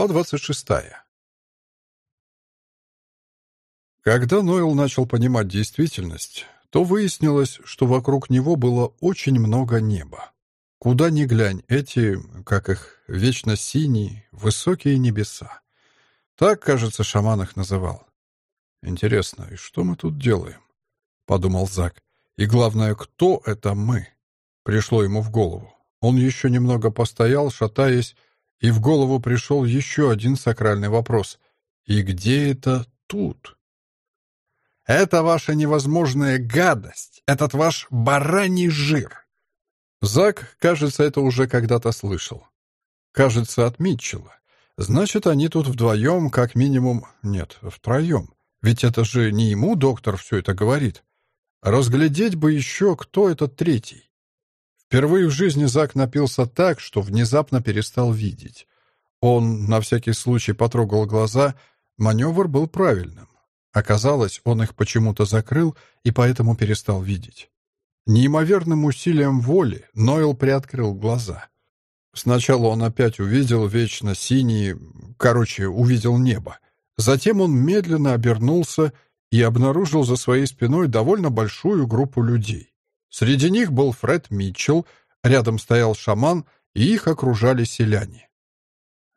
Глава 26. Когда Нойл начал понимать действительность, то выяснилось, что вокруг него было очень много неба. Куда ни глянь, эти, как их, вечно синие, высокие небеса. Так, кажется, шаман их называл. «Интересно, и что мы тут делаем?» — подумал Зак. «И главное, кто это мы?» Пришло ему в голову. Он еще немного постоял, шатаясь, и в голову пришел еще один сакральный вопрос. «И где это тут?» «Это ваша невозможная гадость! Этот ваш бараний жир!» Зак, кажется, это уже когда-то слышал. Кажется, от Митчелла. Значит, они тут вдвоем, как минимум... Нет, втроем. Ведь это же не ему доктор все это говорит. Разглядеть бы еще, кто этот третий. Впервые в жизни Зак напился так, что внезапно перестал видеть. Он на всякий случай потрогал глаза, маневр был правильным. Оказалось, он их почему-то закрыл и поэтому перестал видеть. Неимоверным усилием воли Нойл приоткрыл глаза. Сначала он опять увидел вечно синий, короче, увидел небо. Затем он медленно обернулся и обнаружил за своей спиной довольно большую группу людей. Среди них был Фред Митчелл, рядом стоял шаман, и их окружали селяне.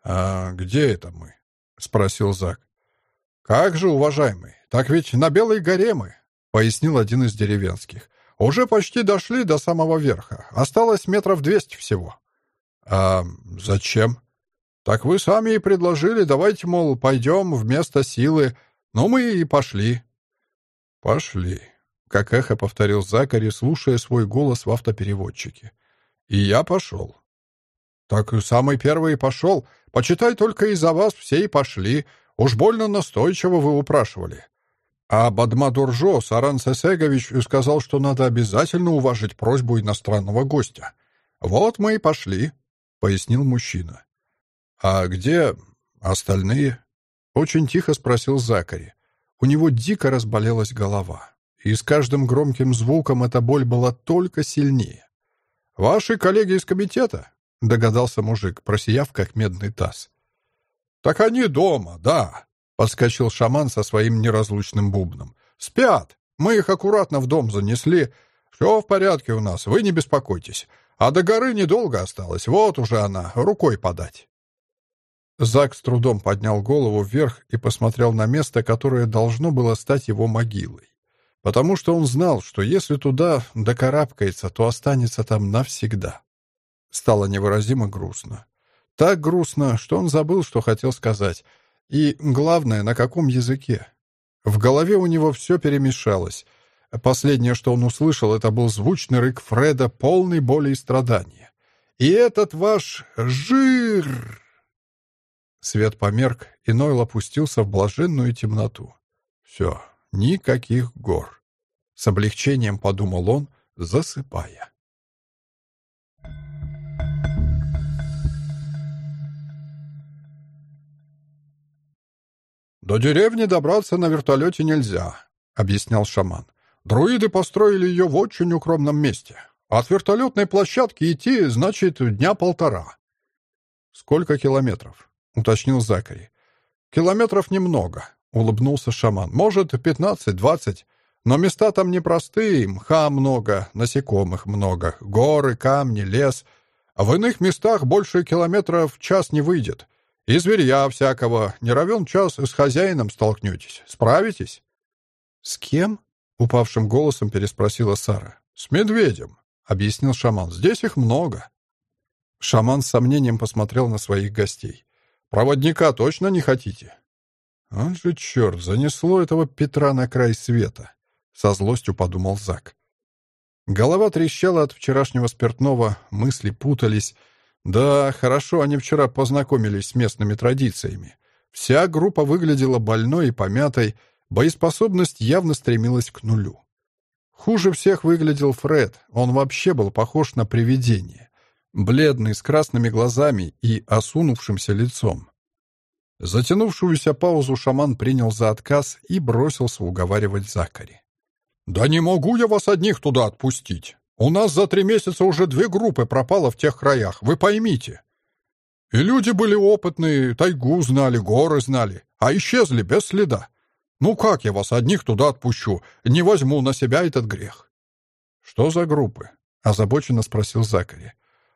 «А где это мы?» — спросил Зак. «Как же, уважаемый, так ведь на Белой горе мы», — пояснил один из деревенских. «Уже почти дошли до самого верха. Осталось метров двести всего». «А зачем?» «Так вы сами и предложили. Давайте, мол, пойдем вместо силы. Ну, мы и пошли». «Пошли», как эхо повторил Закари, слушая свой голос в автопереводчике. «И я пошел». «Так самый первый и пошел. Почитай, только из-за вас все и пошли. Уж больно настойчиво вы упрашивали». А Бадмадуржо Саран Сесегович сказал, что надо обязательно уважить просьбу иностранного гостя. «Вот мы и пошли», — пояснил мужчина. «А где остальные?» — очень тихо спросил Закари. У него дико разболелась голова и с каждым громким звуком эта боль была только сильнее. «Ваши коллеги из комитета?» — догадался мужик, просияв, как медный таз. «Так они дома, да», — подскочил шаман со своим неразлучным бубном. «Спят. Мы их аккуратно в дом занесли. Все в порядке у нас, вы не беспокойтесь. А до горы недолго осталось, вот уже она, рукой подать». Зак с трудом поднял голову вверх и посмотрел на место, которое должно было стать его могилой потому что он знал, что если туда докарабкается, то останется там навсегда. Стало невыразимо грустно. Так грустно, что он забыл, что хотел сказать. И, главное, на каком языке. В голове у него все перемешалось. Последнее, что он услышал, это был звучный рык Фреда, полный боли и страдания. «И этот ваш жир!» Свет померк, и Нойл опустился в блаженную темноту. Все, Никаких гор. С облегчением подумал он, засыпая. «До деревни добраться на вертолете нельзя», — объяснял шаман. «Друиды построили ее в очень укромном месте. От вертолетной площадки идти, значит, дня полтора». «Сколько километров?» — уточнил Закари. «Километров немного. Улыбнулся шаман. «Может, пятнадцать-двадцать. Но места там непростые, мха много, насекомых много, горы, камни, лес. А в иных местах больше километров в час не выйдет. И зверья всякого. Не равен час с хозяином столкнетесь. Справитесь?» «С кем?» — упавшим голосом переспросила Сара. «С медведем», — объяснил шаман. «Здесь их много». Шаман с сомнением посмотрел на своих гостей. «Проводника точно не хотите?» «Он же черт, занесло этого Петра на край света!» — со злостью подумал Зак. Голова трещала от вчерашнего спиртного, мысли путались. Да, хорошо, они вчера познакомились с местными традициями. Вся группа выглядела больной и помятой, боеспособность явно стремилась к нулю. Хуже всех выглядел Фред, он вообще был похож на привидение. Бледный, с красными глазами и осунувшимся лицом. Затянувшуюся паузу шаман принял за отказ и бросился уговаривать Закари. «Да не могу я вас одних туда отпустить. У нас за три месяца уже две группы пропало в тех краях, вы поймите». И люди были опытные, тайгу знали, горы знали, а исчезли без следа. Ну как я вас одних туда отпущу? Не возьму на себя этот грех». «Что за группы?» — озабоченно спросил Закари.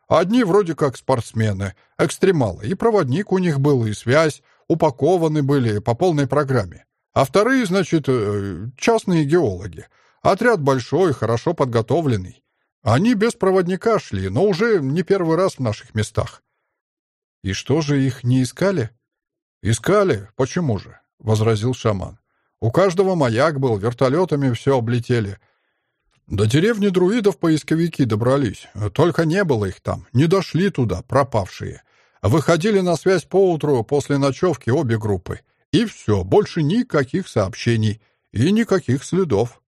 «Одни вроде как спортсмены, экстремалы, и проводник у них был, и связь, упакованы были по полной программе. А вторые, значит, э, частные геологи. Отряд большой, хорошо подготовленный. Они без проводника шли, но уже не первый раз в наших местах. И что же, их не искали? Искали? Почему же? — возразил шаман. У каждого маяк был, вертолетами все облетели. До деревни друидов поисковики добрались. Только не было их там, не дошли туда, пропавшие. Выходили на связь поутру после ночевки обе группы. И все, больше никаких сообщений и никаких следов.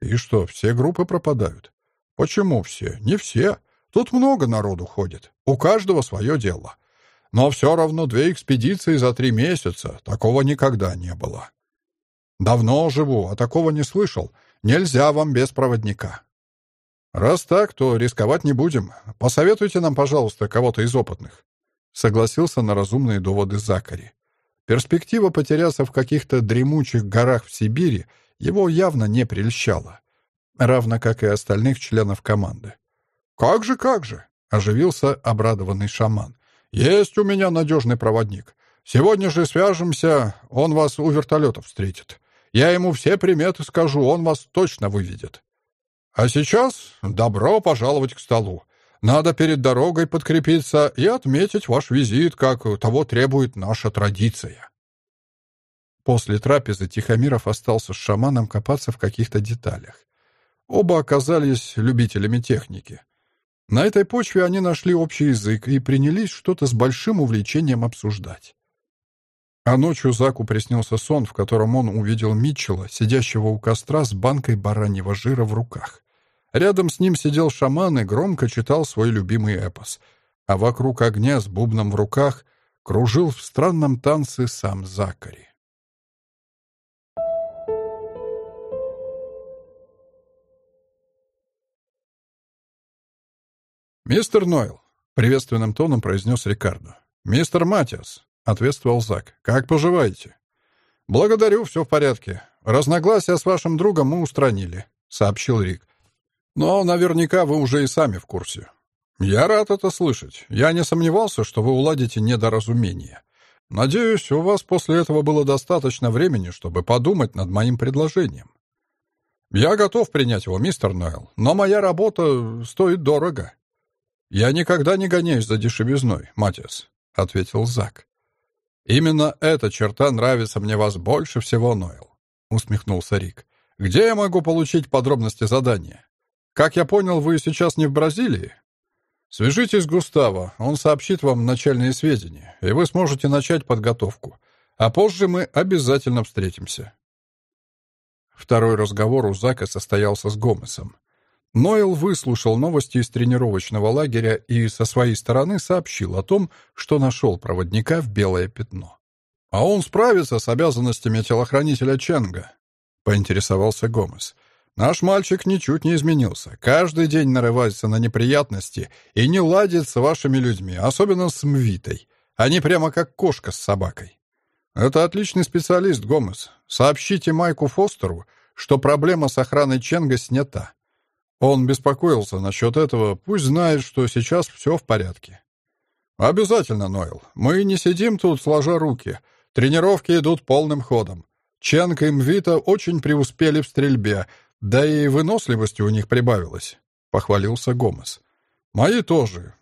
И что, все группы пропадают? Почему все? Не все. Тут много народу ходит. У каждого свое дело. Но все равно две экспедиции за три месяца. Такого никогда не было. Давно живу, а такого не слышал. Нельзя вам без проводника. Раз так, то рисковать не будем. Посоветуйте нам, пожалуйста, кого-то из опытных. Согласился на разумные доводы Закари. Перспектива потеряться в каких-то дремучих горах в Сибири его явно не прельщала, равно как и остальных членов команды. «Как же, как же!» — оживился обрадованный шаман. «Есть у меня надежный проводник. Сегодня же свяжемся, он вас у вертолета встретит. Я ему все приметы скажу, он вас точно выведет. А сейчас добро пожаловать к столу. Надо перед дорогой подкрепиться и отметить ваш визит, как того требует наша традиция. После трапезы Тихомиров остался с шаманом копаться в каких-то деталях. Оба оказались любителями техники. На этой почве они нашли общий язык и принялись что-то с большим увлечением обсуждать. А ночью Заку приснился сон, в котором он увидел Митчелла, сидящего у костра с банкой бараньего жира в руках. Рядом с ним сидел шаман и громко читал свой любимый эпос, а вокруг огня с бубном в руках кружил в странном танце сам Закари. «Мистер Нойл», — приветственным тоном произнес Рикардо. «Мистер Матиас», — ответствовал Зак. «Как поживаете?» «Благодарю, все в порядке. Разногласия с вашим другом мы устранили», — сообщил Рик. Но наверняка вы уже и сами в курсе. Я рад это слышать. Я не сомневался, что вы уладите недоразумение. Надеюсь, у вас после этого было достаточно времени, чтобы подумать над моим предложением. Я готов принять его, мистер Нойл, но моя работа стоит дорого. Я никогда не гоняюсь за дешевизной, Матиас, — ответил Зак. Именно эта черта нравится мне вас больше всего, Нойл, — усмехнулся Рик. Где я могу получить подробности задания? Как я понял, вы сейчас не в Бразилии? Свяжитесь с Густаво, он сообщит вам начальные сведения, и вы сможете начать подготовку. А позже мы обязательно встретимся. Второй разговор у Зака состоялся с Гомесом. Нойл выслушал новости из тренировочного лагеря и со своей стороны сообщил о том, что нашел проводника в белое пятно. «А он справится с обязанностями телохранителя Ченга?» — поинтересовался Гомес. Наш мальчик ничуть не изменился. Каждый день нарывается на неприятности и не ладит с вашими людьми, особенно с Мвитой. Они прямо как кошка с собакой. Это отличный специалист, Гомес. Сообщите Майку Фостеру, что проблема с охраной Ченга снята. Он беспокоился насчет этого, пусть знает, что сейчас все в порядке. Обязательно, Нойл. Мы не сидим тут сложа руки. Тренировки идут полным ходом. Ченг и Мвита очень преуспели в стрельбе, да и выносливости у них прибавилось, — похвалился Гомес. Мои тоже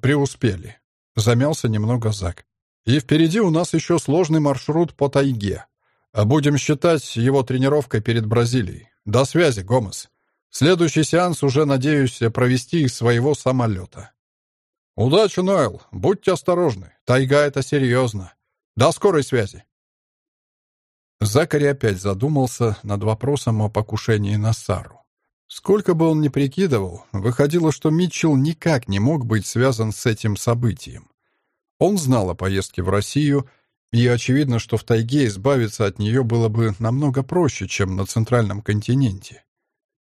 преуспели. Замялся немного Зак. И впереди у нас еще сложный маршрут по тайге. А будем считать его тренировкой перед Бразилией. До связи, Гомес. Следующий сеанс уже надеюсь провести из своего самолета. Удачи, Нойл. Будьте осторожны. Тайга — это серьезно. До скорой связи. Закари опять задумался над вопросом о покушении на Сару. Сколько бы он ни прикидывал, выходило, что Митчелл никак не мог быть связан с этим событием. Он знал о поездке в Россию, и очевидно, что в тайге избавиться от нее было бы намного проще, чем на центральном континенте.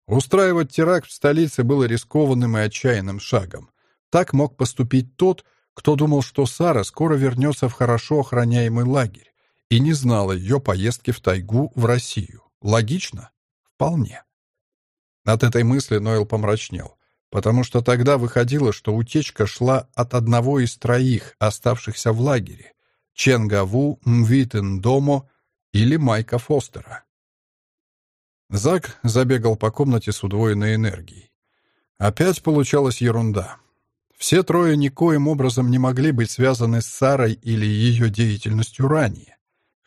Устраивать теракт в столице было рискованным и отчаянным шагом. Так мог поступить тот, кто думал, что Сара скоро вернется в хорошо охраняемый лагерь и не знал ее поездке в тайгу в Россию. Логично? Вполне. От этой мысли Нойл помрачнел, потому что тогда выходило, что утечка шла от одного из троих, оставшихся в лагере — Ченгаву, Мвитен Домо или Майка Фостера. Зак забегал по комнате с удвоенной энергией. Опять получалась ерунда. Все трое никоим образом не могли быть связаны с Сарой или ее деятельностью ранее.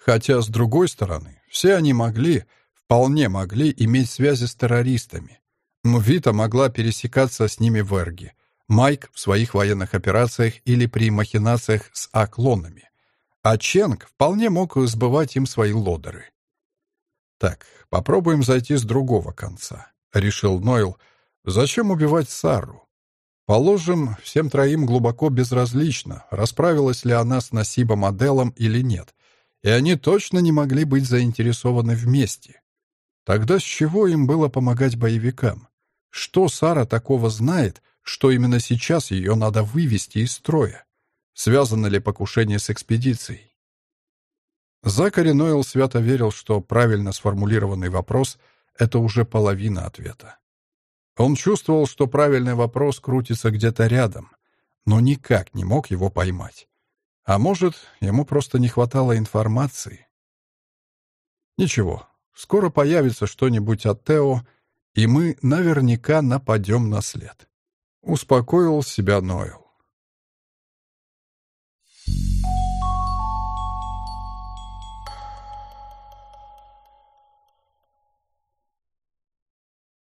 Хотя, с другой стороны, все они могли, вполне могли иметь связи с террористами. Мвита могла пересекаться с ними в Эрге, Майк в своих военных операциях или при махинациях с А-клонами. А Ченг вполне мог сбывать им свои лодеры. «Так, попробуем зайти с другого конца», — решил Нойл. «Зачем убивать Сару? Положим, всем троим глубоко безразлично, расправилась ли она с Насибом Аделом или нет, и они точно не могли быть заинтересованы вместе. Тогда с чего им было помогать боевикам? Что Сара такого знает, что именно сейчас ее надо вывести из строя? Связано ли покушение с экспедицией? Закари Нойл свято верил, что правильно сформулированный вопрос — это уже половина ответа. Он чувствовал, что правильный вопрос крутится где-то рядом, но никак не мог его поймать. А может, ему просто не хватало информации? Ничего, скоро появится что-нибудь от Тео, и мы наверняка нападем на след. Успокоил себя Нойл.